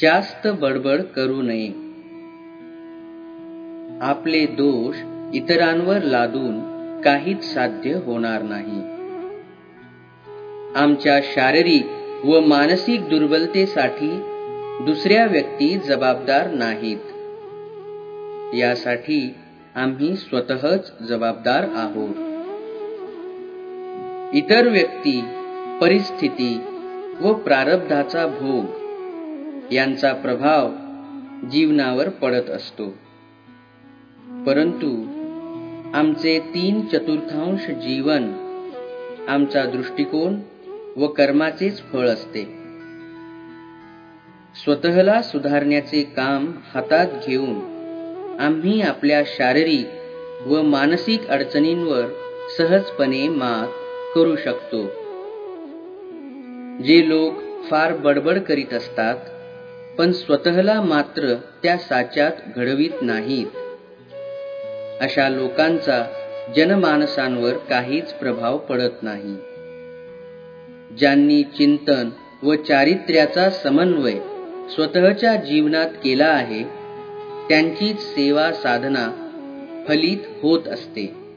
जास्त बडबड करू नये. आपले दोष इतरांवर लादून काहीच साध्य होणार नाही. आमच्या शारीरिक व मानसिक दुर्बलतेसाठी दुसऱ्या व्यक्ती जबाबदार नाहीत. यासाठी आम्ही स्वतःच जबाबदार आहोत. इतर व्यक्ती परिस्थिती व प्रारब्धाचा भोग यांचा प्रभाव जीवनावर पडत असतो. परंतु आमचे तीन चतुर्थांश जीवन आमचा दृष्टिकोन व कर्माचेच फळ असते. स्वतःला सुधारण्याचे काम हातात घेऊन आम्ही आपल्या शारीरिक व मानसिक अडचणींवर सहजपणे मात करू शकतो. जे लोक फार बडबड करीत असतात पण स्वतःला मात्र त्या साच्यात घडवीत नाहीत. अशा लोकांचा जनमानसांवर काहीच प्रभाव पडत नाही. ज्यांनी चिंतन व चारित्र्याचा समन्वय स्वतःच्या जीवनात केला आहे त्यांचीच सेवा साधना फलित होत असते.